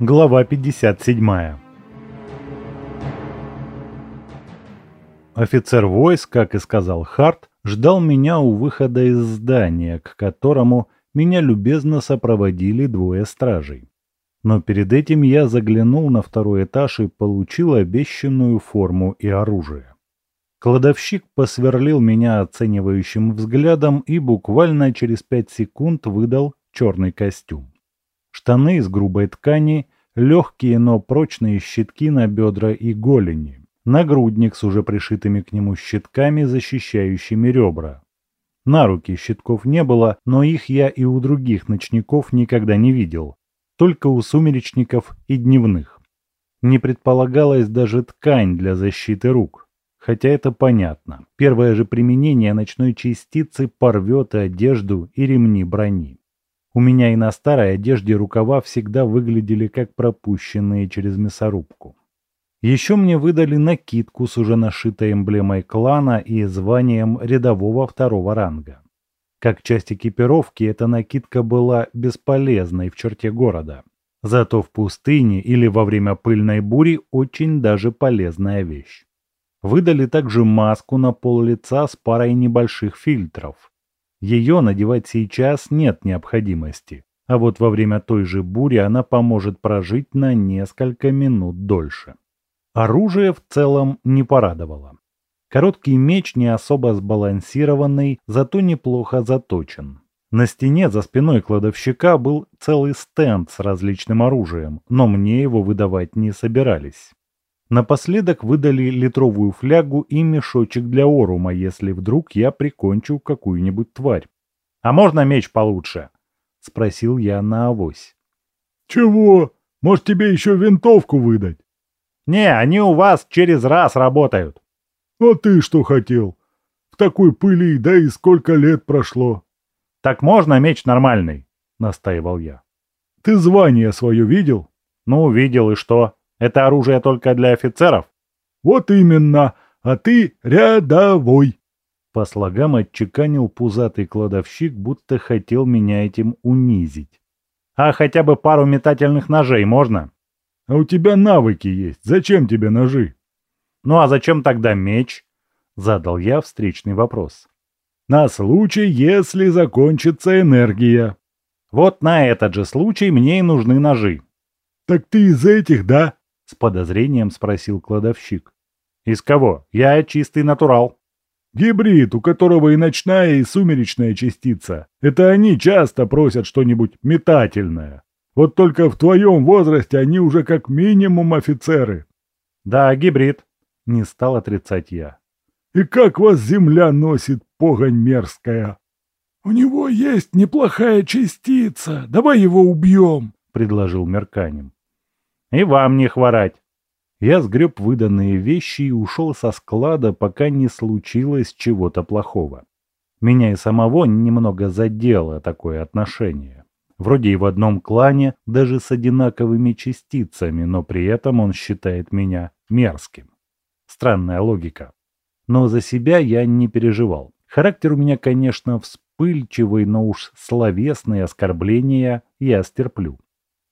Глава 57. Офицер войск, как и сказал Харт, ждал меня у выхода из здания, к которому меня любезно сопроводили двое стражей. Но перед этим я заглянул на второй этаж и получил обещанную форму и оружие. Кладовщик посверлил меня оценивающим взглядом и буквально через пять секунд выдал черный костюм. Штаны из грубой ткани, легкие, но прочные щитки на бедра и голени, нагрудник с уже пришитыми к нему щитками, защищающими ребра. На руки щитков не было, но их я и у других ночников никогда не видел, только у сумеречников и дневных. Не предполагалась даже ткань для защиты рук. Хотя это понятно. Первое же применение ночной частицы порвет и одежду, и ремни брони. У меня и на старой одежде рукава всегда выглядели как пропущенные через мясорубку. Еще мне выдали накидку с уже нашитой эмблемой клана и званием рядового второго ранга. Как часть экипировки эта накидка была бесполезной в черте города. Зато в пустыне или во время пыльной бури очень даже полезная вещь. Выдали также маску на пол лица с парой небольших фильтров, ее надевать сейчас нет необходимости, а вот во время той же бури она поможет прожить на несколько минут дольше. Оружие в целом не порадовало. Короткий меч не особо сбалансированный, зато неплохо заточен. На стене за спиной кладовщика был целый стенд с различным оружием, но мне его выдавать не собирались. Напоследок выдали литровую флягу и мешочек для орума, если вдруг я прикончу какую-нибудь тварь. «А можно меч получше?» — спросил я на авось. «Чего? Может, тебе еще винтовку выдать?» «Не, они у вас через раз работают». «А ты что хотел? В такой пыли, да и сколько лет прошло». «Так можно меч нормальный?» — настаивал я. «Ты звание свое видел?» «Ну, видел, и что?» Это оружие только для офицеров? Вот именно, а ты рядовой. По слогам отчеканил пузатый кладовщик, будто хотел меня этим унизить. А хотя бы пару метательных ножей можно? А у тебя навыки есть, зачем тебе ножи? Ну а зачем тогда меч? Задал я встречный вопрос. На случай, если закончится энергия. Вот на этот же случай мне и нужны ножи. Так ты из этих, да? — с подозрением спросил кладовщик. «Из кого? Я чистый натурал». «Гибрид, у которого и ночная, и сумеречная частица. Это они часто просят что-нибудь метательное. Вот только в твоем возрасте они уже как минимум офицеры». «Да, гибрид», — не стал отрицать я. «И как вас земля носит, погонь мерзкая?» «У него есть неплохая частица. Давай его убьем», — предложил Мерканин. И вам не хворать. Я сгреб выданные вещи и ушел со склада, пока не случилось чего-то плохого. Меня и самого немного задело такое отношение. Вроде и в одном клане, даже с одинаковыми частицами, но при этом он считает меня мерзким. Странная логика. Но за себя я не переживал. Характер у меня, конечно, вспыльчивый, но уж словесные оскорбления я стерплю.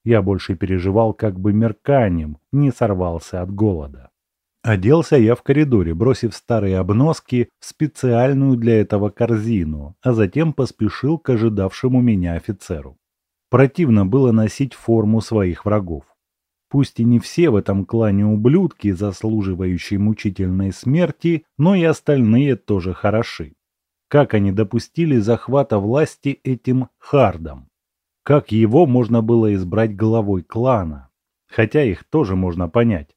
Я больше переживал, как бы мерканем не сорвался от голода. Оделся я в коридоре, бросив старые обноски в специальную для этого корзину, а затем поспешил к ожидавшему меня офицеру. Противно было носить форму своих врагов. Пусть и не все в этом клане ублюдки, заслуживающие мучительной смерти, но и остальные тоже хороши. Как они допустили захвата власти этим хардом? Как его можно было избрать главой клана? Хотя их тоже можно понять.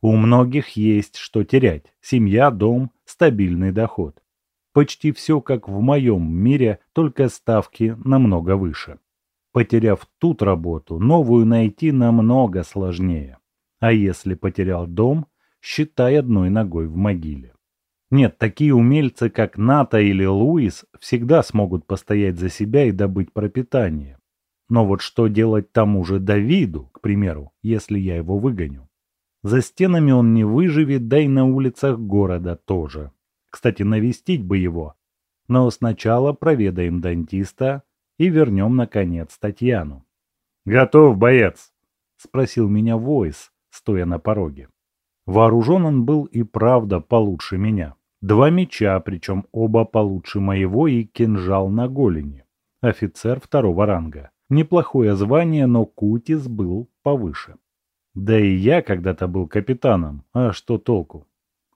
У многих есть что терять. Семья, дом, стабильный доход. Почти все как в моем мире, только ставки намного выше. Потеряв тут работу, новую найти намного сложнее. А если потерял дом, считай одной ногой в могиле. Нет, такие умельцы, как Ната или Луис, всегда смогут постоять за себя и добыть пропитание. Но вот что делать тому же Давиду, к примеру, если я его выгоню? За стенами он не выживет, да и на улицах города тоже. Кстати, навестить бы его. Но сначала проведаем дантиста и вернем, наконец, Татьяну. «Готов, боец!» — спросил меня Войс, стоя на пороге. Вооружен он был и правда получше меня. Два меча, причем оба получше моего и кинжал на голени. Офицер второго ранга. Неплохое звание, но Кутис был повыше. Да и я когда-то был капитаном, а что толку?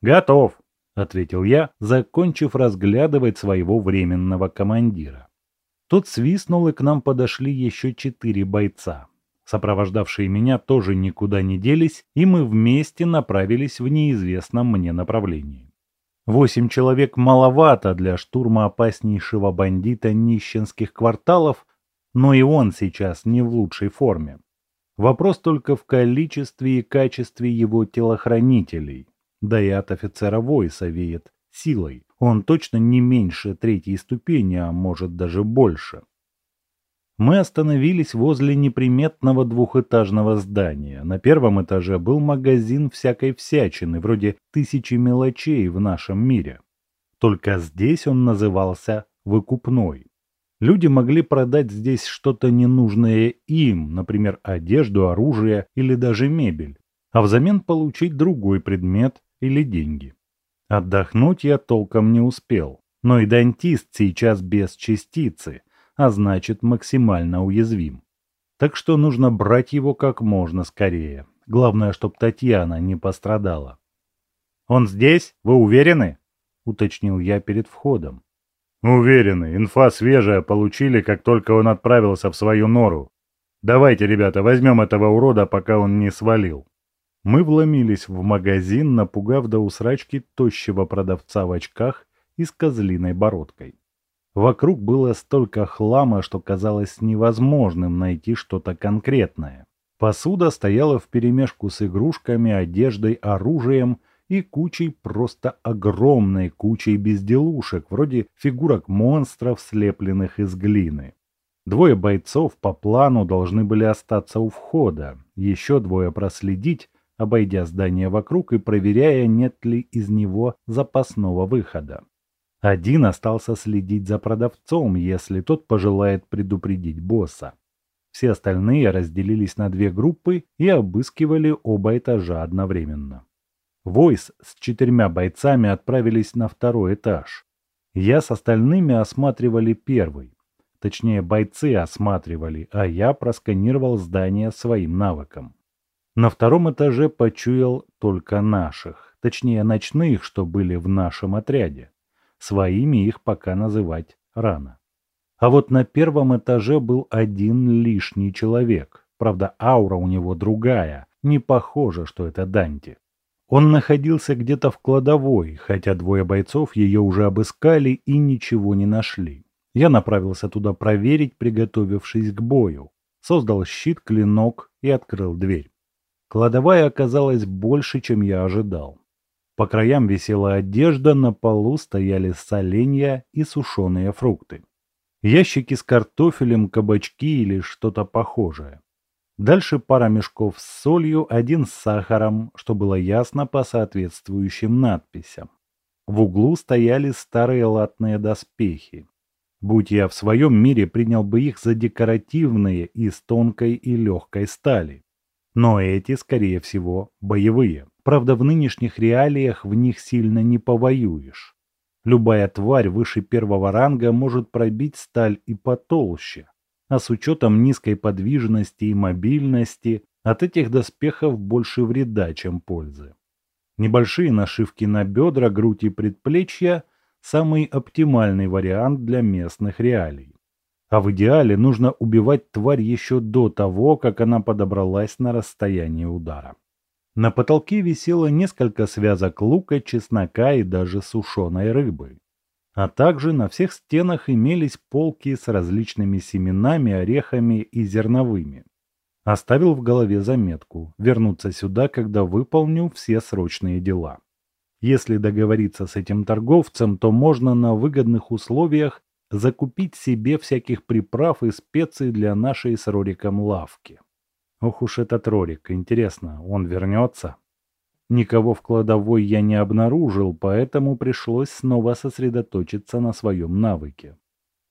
Готов, ответил я, закончив разглядывать своего временного командира. Тот свистнул, и к нам подошли еще четыре бойца. Сопровождавшие меня тоже никуда не делись, и мы вместе направились в неизвестном мне направлении. Восемь человек маловато для штурма опаснейшего бандита нищенских кварталов, но и он сейчас не в лучшей форме. Вопрос только в количестве и качестве его телохранителей. Да и от офицера Войса веет силой. Он точно не меньше третьей ступени, а может даже больше. Мы остановились возле неприметного двухэтажного здания. На первом этаже был магазин всякой всячины, вроде тысячи мелочей в нашем мире. Только здесь он назывался «выкупной». Люди могли продать здесь что-то ненужное им, например, одежду, оружие или даже мебель, а взамен получить другой предмет или деньги. Отдохнуть я толком не успел, но и дантист сейчас без частицы, а значит максимально уязвим. Так что нужно брать его как можно скорее. Главное, чтобы Татьяна не пострадала. «Он здесь? Вы уверены?» — уточнил я перед входом. Уверены, инфа свежая получили, как только он отправился в свою нору. Давайте, ребята, возьмем этого урода, пока он не свалил. Мы вломились в магазин, напугав до усрачки тощего продавца в очках и с козлиной бородкой. Вокруг было столько хлама, что казалось невозможным найти что-то конкретное. Посуда стояла вперемешку с игрушками, одеждой, оружием и кучей просто огромной кучей безделушек, вроде фигурок монстров, слепленных из глины. Двое бойцов по плану должны были остаться у входа, еще двое проследить, обойдя здание вокруг и проверяя, нет ли из него запасного выхода. Один остался следить за продавцом, если тот пожелает предупредить босса. Все остальные разделились на две группы и обыскивали оба этажа одновременно. Войс с четырьмя бойцами отправились на второй этаж. Я с остальными осматривали первый. Точнее, бойцы осматривали, а я просканировал здание своим навыком. На втором этаже почуял только наших, точнее ночных, что были в нашем отряде. Своими их пока называть рано. А вот на первом этаже был один лишний человек. Правда, аура у него другая. Не похоже, что это Данти. Он находился где-то в кладовой, хотя двое бойцов ее уже обыскали и ничего не нашли. Я направился туда проверить, приготовившись к бою. Создал щит, клинок и открыл дверь. Кладовая оказалась больше, чем я ожидал. По краям висела одежда, на полу стояли соленья и сушеные фрукты. Ящики с картофелем, кабачки или что-то похожее. Дальше пара мешков с солью, один с сахаром, что было ясно по соответствующим надписям. В углу стояли старые латные доспехи. Будь я в своем мире, принял бы их за декоративные из тонкой и легкой стали. Но эти, скорее всего, боевые. Правда, в нынешних реалиях в них сильно не повоюешь. Любая тварь выше первого ранга может пробить сталь и потолще а с учетом низкой подвижности и мобильности от этих доспехов больше вреда, чем пользы. Небольшие нашивки на бедра, грудь и предплечья – самый оптимальный вариант для местных реалий. А в идеале нужно убивать тварь еще до того, как она подобралась на расстояние удара. На потолке висело несколько связок лука, чеснока и даже сушеной рыбы а также на всех стенах имелись полки с различными семенами, орехами и зерновыми. Оставил в голове заметку вернуться сюда, когда выполню все срочные дела. Если договориться с этим торговцем, то можно на выгодных условиях закупить себе всяких приправ и специй для нашей с Рориком лавки. Ох уж этот Рорик, интересно, он вернется? Никого в кладовой я не обнаружил, поэтому пришлось снова сосредоточиться на своем навыке.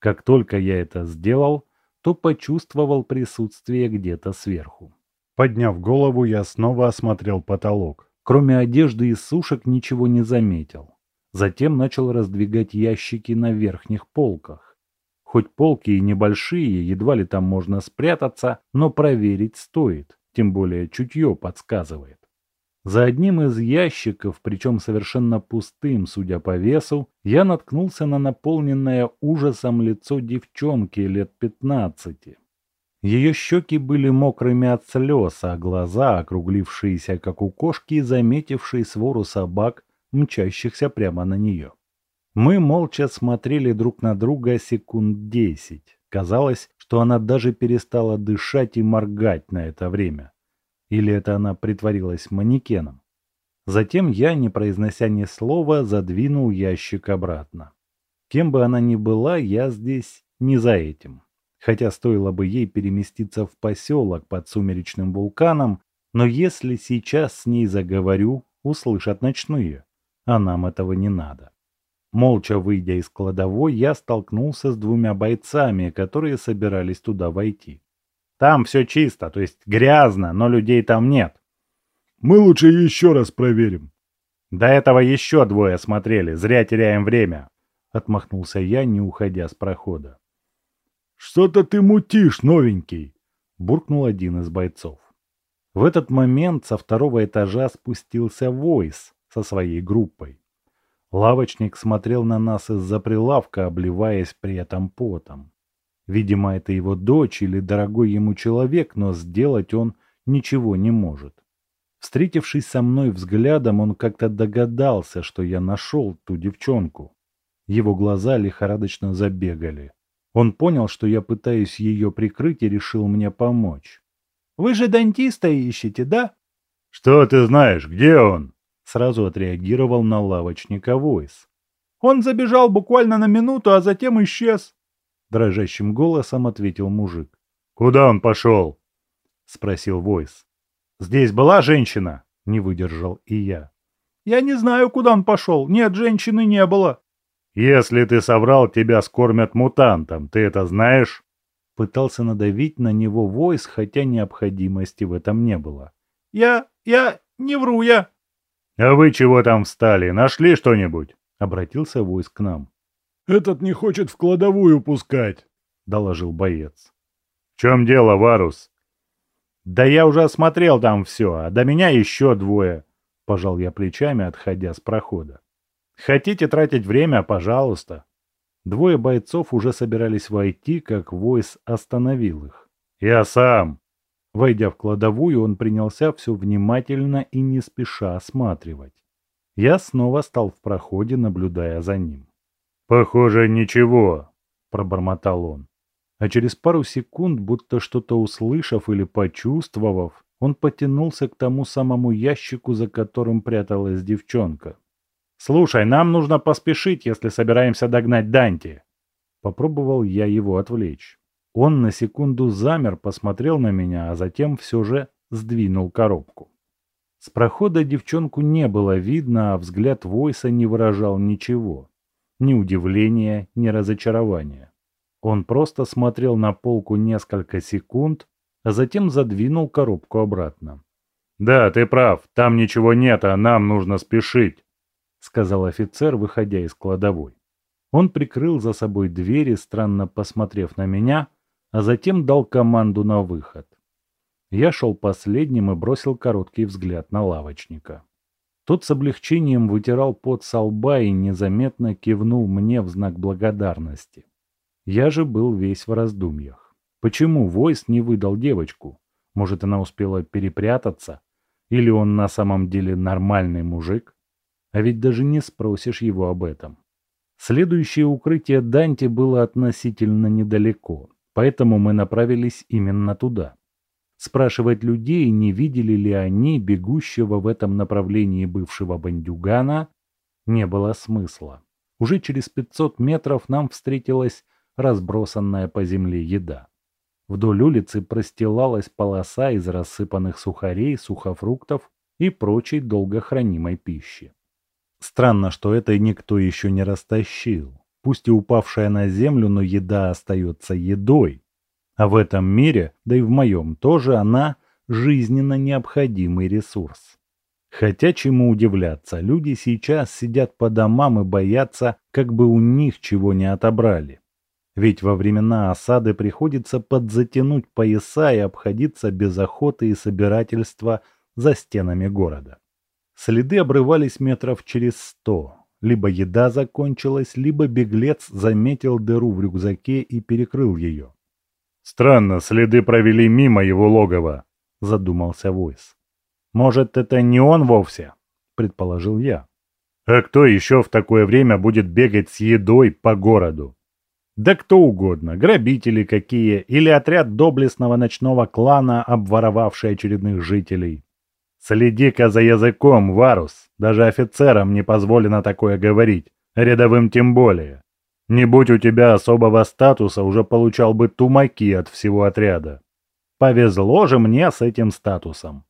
Как только я это сделал, то почувствовал присутствие где-то сверху. Подняв голову, я снова осмотрел потолок. Кроме одежды и сушек ничего не заметил. Затем начал раздвигать ящики на верхних полках. Хоть полки и небольшие, едва ли там можно спрятаться, но проверить стоит, тем более чутье подсказывает. За одним из ящиков, причем совершенно пустым, судя по весу, я наткнулся на наполненное ужасом лицо девчонки лет пятнадцати. Ее щеки были мокрыми от слез, а глаза, округлившиеся, как у кошки, заметившей свору собак, мчащихся прямо на нее. Мы молча смотрели друг на друга секунд десять. Казалось, что она даже перестала дышать и моргать на это время. Или это она притворилась манекеном? Затем я, не произнося ни слова, задвинул ящик обратно. Кем бы она ни была, я здесь не за этим. Хотя стоило бы ей переместиться в поселок под сумеречным вулканом, но если сейчас с ней заговорю, услышат ночные а нам этого не надо. Молча выйдя из кладовой, я столкнулся с двумя бойцами, которые собирались туда войти. Там все чисто, то есть грязно, но людей там нет. Мы лучше еще раз проверим. До этого еще двое смотрели, зря теряем время. Отмахнулся я, не уходя с прохода. Что-то ты мутишь, новенький, буркнул один из бойцов. В этот момент со второго этажа спустился Войс, со своей группой. Лавочник смотрел на нас из-за прилавка, обливаясь при этом потом. Видимо, это его дочь или дорогой ему человек, но сделать он ничего не может. Встретившись со мной взглядом, он как-то догадался, что я нашел ту девчонку. Его глаза лихорадочно забегали. Он понял, что я пытаюсь ее прикрыть и решил мне помочь. «Вы же дантиста ищете, да?» «Что ты знаешь? Где он?» Сразу отреагировал на лавочника Войс. «Он забежал буквально на минуту, а затем исчез!» Дрожащим голосом ответил мужик. «Куда он пошел?» Спросил Войс. «Здесь была женщина?» Не выдержал и я. «Я не знаю, куда он пошел. Нет, женщины не было». «Если ты соврал, тебя скормят мутантом. Ты это знаешь?» Пытался надавить на него Войс, хотя необходимости в этом не было. «Я... я... не вру я!» «А вы чего там встали? Нашли что-нибудь?» — обратился войск к нам. «Этот не хочет в кладовую пускать», — доложил боец. «В чем дело, Варус?» «Да я уже осмотрел там все, а до меня еще двое», — пожал я плечами, отходя с прохода. «Хотите тратить время? Пожалуйста». Двое бойцов уже собирались войти, как Войс остановил их. «Я сам», Войдя в кладовую, он принялся все внимательно и не спеша осматривать. Я снова стал в проходе, наблюдая за ним. «Похоже, ничего», — пробормотал он. А через пару секунд, будто что-то услышав или почувствовав, он потянулся к тому самому ящику, за которым пряталась девчонка. «Слушай, нам нужно поспешить, если собираемся догнать Данти!» Попробовал я его отвлечь. Он на секунду замер, посмотрел на меня, а затем все же сдвинул коробку. С прохода девчонку не было видно, а взгляд Войса не выражал ничего. Ни удивления, ни разочарования. Он просто смотрел на полку несколько секунд, а затем задвинул коробку обратно. «Да, ты прав, там ничего нет, а нам нужно спешить», — сказал офицер, выходя из кладовой. Он прикрыл за собой двери, странно посмотрев на меня, а затем дал команду на выход. Я шел последним и бросил короткий взгляд на лавочника. Тот с облегчением вытирал пот со лба и незаметно кивнул мне в знак благодарности. Я же был весь в раздумьях. Почему Войс не выдал девочку? Может, она успела перепрятаться? Или он на самом деле нормальный мужик? А ведь даже не спросишь его об этом. Следующее укрытие Данти было относительно недалеко поэтому мы направились именно туда. Спрашивать людей, не видели ли они бегущего в этом направлении бывшего бандюгана, не было смысла. Уже через 500 метров нам встретилась разбросанная по земле еда. Вдоль улицы простилалась полоса из рассыпанных сухарей, сухофруктов и прочей долгохранимой пищи. Странно, что это никто еще не растащил пусть и упавшая на землю, но еда остается едой. А в этом мире, да и в моем тоже, она жизненно необходимый ресурс. Хотя чему удивляться, люди сейчас сидят по домам и боятся, как бы у них чего не отобрали. Ведь во времена осады приходится подзатянуть пояса и обходиться без охоты и собирательства за стенами города. Следы обрывались метров через сто. Либо еда закончилась, либо беглец заметил дыру в рюкзаке и перекрыл ее. «Странно, следы провели мимо его логова», — задумался Войс. «Может, это не он вовсе?» — предположил я. «А кто еще в такое время будет бегать с едой по городу?» «Да кто угодно, грабители какие, или отряд доблестного ночного клана, обворовавший очередных жителей». «Следи-ка за языком, Варус, даже офицерам не позволено такое говорить, рядовым тем более. Не будь у тебя особого статуса, уже получал бы тумаки от всего отряда. Повезло же мне с этим статусом.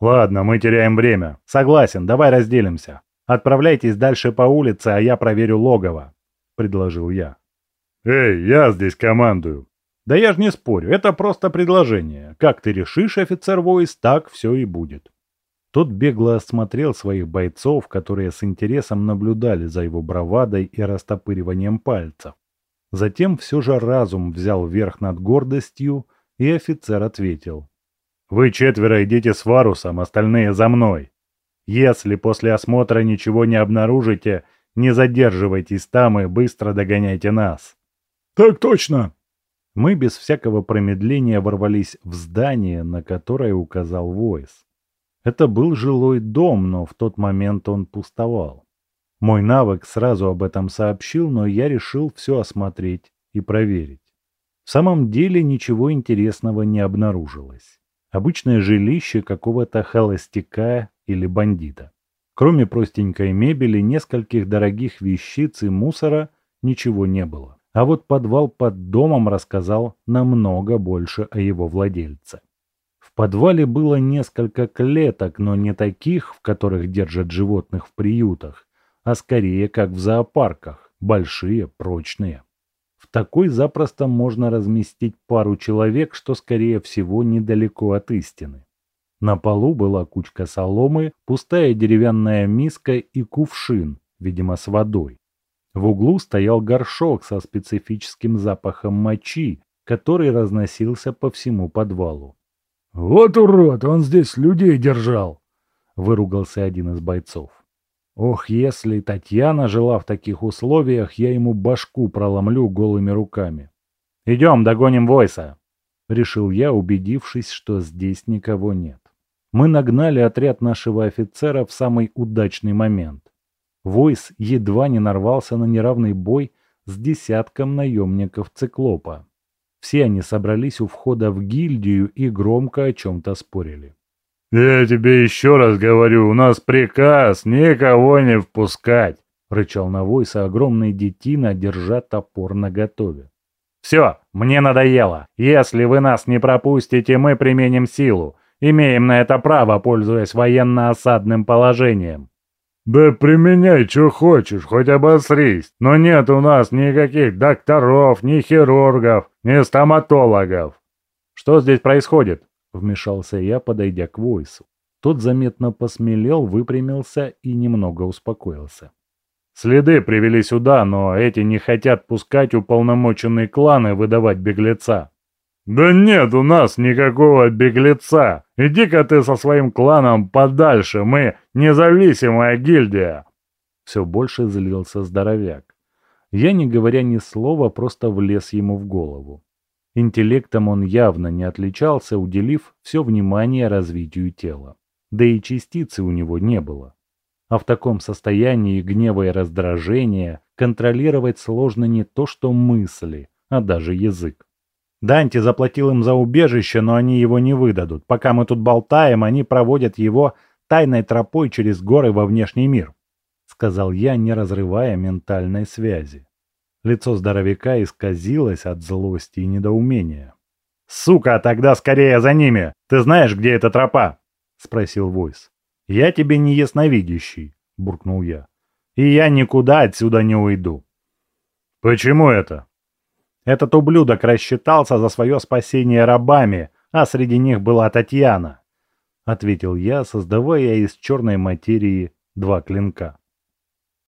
Ладно, мы теряем время. Согласен, давай разделимся. Отправляйтесь дальше по улице, а я проверю логово, предложил я. Эй, я здесь командую. Да я же не спорю, это просто предложение. Как ты решишь, офицер Войс, так все и будет. Тот бегло осмотрел своих бойцов, которые с интересом наблюдали за его бравадой и растопыриванием пальцев. Затем все же разум взял верх над гордостью, и офицер ответил. «Вы четверо идите с Варусом, остальные за мной. Если после осмотра ничего не обнаружите, не задерживайтесь там и быстро догоняйте нас». «Так точно!» Мы без всякого промедления ворвались в здание, на которое указал Войс. Это был жилой дом, но в тот момент он пустовал. Мой навык сразу об этом сообщил, но я решил все осмотреть и проверить. В самом деле ничего интересного не обнаружилось. Обычное жилище какого-то холостяка или бандита. Кроме простенькой мебели, нескольких дорогих вещиц и мусора ничего не было. А вот подвал под домом рассказал намного больше о его владельце подвале было несколько клеток, но не таких, в которых держат животных в приютах, а скорее как в зоопарках, большие, прочные. В такой запросто можно разместить пару человек, что скорее всего недалеко от истины. На полу была кучка соломы, пустая деревянная миска и кувшин, видимо, с водой. В углу стоял горшок со специфическим запахом мочи, который разносился по всему подвалу. «Вот урод, он здесь людей держал!» — выругался один из бойцов. «Ох, если Татьяна жила в таких условиях, я ему башку проломлю голыми руками. Идем, догоним Войса!» — решил я, убедившись, что здесь никого нет. Мы нагнали отряд нашего офицера в самый удачный момент. Войс едва не нарвался на неравный бой с десятком наемников Циклопа. Все они собрались у входа в гильдию и громко о чем-то спорили. «Я тебе еще раз говорю, у нас приказ никого не впускать!» — рычал на Войса огромный детина, держа топор наготове. «Все, мне надоело. Если вы нас не пропустите, мы применим силу. Имеем на это право, пользуясь военно-осадным положением». «Да применяй, что хочешь, хоть обосрись, но нет у нас никаких докторов, ни хирургов, ни стоматологов». «Что здесь происходит?» — вмешался я, подойдя к Войсу. Тот заметно посмелел, выпрямился и немного успокоился. «Следы привели сюда, но эти не хотят пускать уполномоченные кланы выдавать беглеца». «Да нет у нас никакого беглеца! Иди-ка ты со своим кланом подальше, мы независимая гильдия!» Все больше злился здоровяк. Я, не говоря ни слова, просто влез ему в голову. Интеллектом он явно не отличался, уделив все внимание развитию тела. Да и частицы у него не было. А в таком состоянии гнева и раздражения контролировать сложно не то что мысли, а даже язык. Данти заплатил им за убежище, но они его не выдадут. Пока мы тут болтаем, они проводят его тайной тропой через горы во внешний мир», — сказал я, не разрывая ментальной связи. Лицо здоровяка исказилось от злости и недоумения. «Сука, тогда скорее за ними! Ты знаешь, где эта тропа?» — спросил Войс. «Я тебе не ясновидящий», — буркнул я. «И я никуда отсюда не уйду». «Почему это?» Этот ублюдок рассчитался за свое спасение рабами, а среди них была Татьяна», — ответил я, создавая из черной материи два клинка.